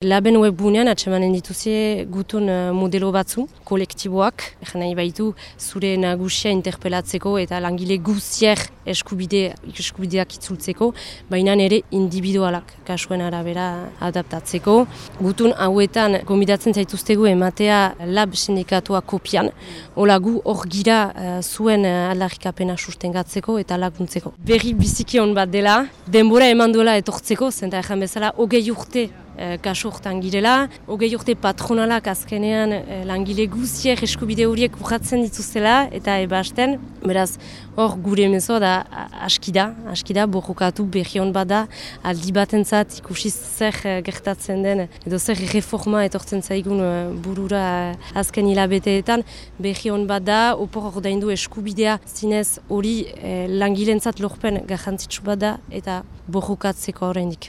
Laben webgunean atsemanen dituzie gutun uh, modelo batzu, kolektiboak, egin nahi baitu zure nagusia interpelatzeko eta langile guzier eskubide, eskubideak itzultzeko, baina ere individualak kasuen arabera adaptatzeko. Gutun hauetan gomidatzen zaituztegu ematea lab sindikatua kopian, hola gu hor gira uh, zuen uh, aldarrikapena sustengatzeko eta laguntzeko. Berri biziki hon bat dela, denbora eman duela etortzeko, zenta egin bezala, hogei urte Eh, kasu hortan girela. Hogei urte patronalak azkenean eh, langile guziek eskubide horiek urratzen dituzela eta ebasten. Beraz, hor gure mezo da askida, askida borrokatu berri hon bada aldi batentzat ikusi zer eh, gertatzen den edo zer reforma etortzen zaigun burura azken hilabeteetan berri hon bada opor hor daindu eskubidea zinez hori langilentzat lorpen garrantzitsu bada eta borrokatzeko horrendik.